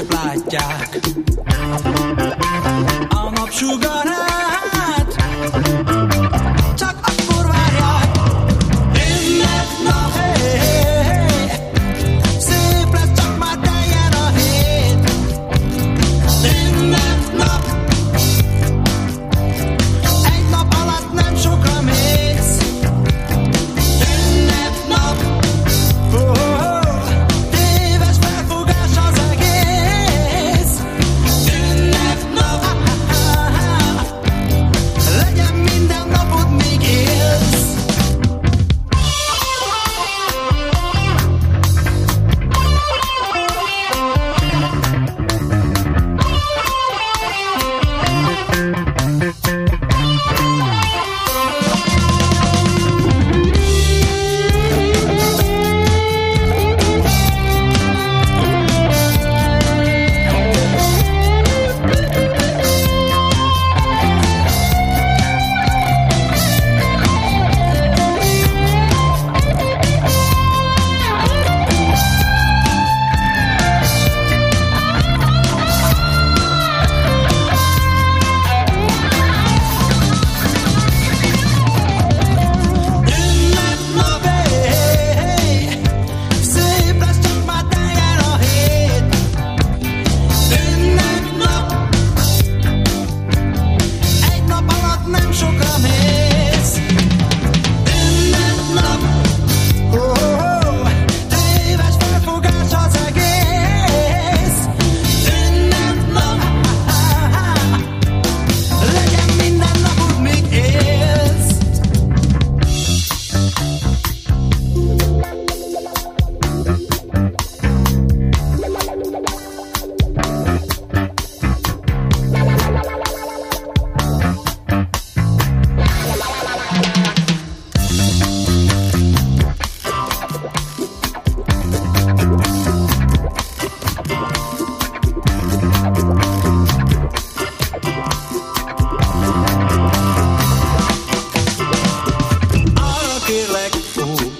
Látják. Em Oh.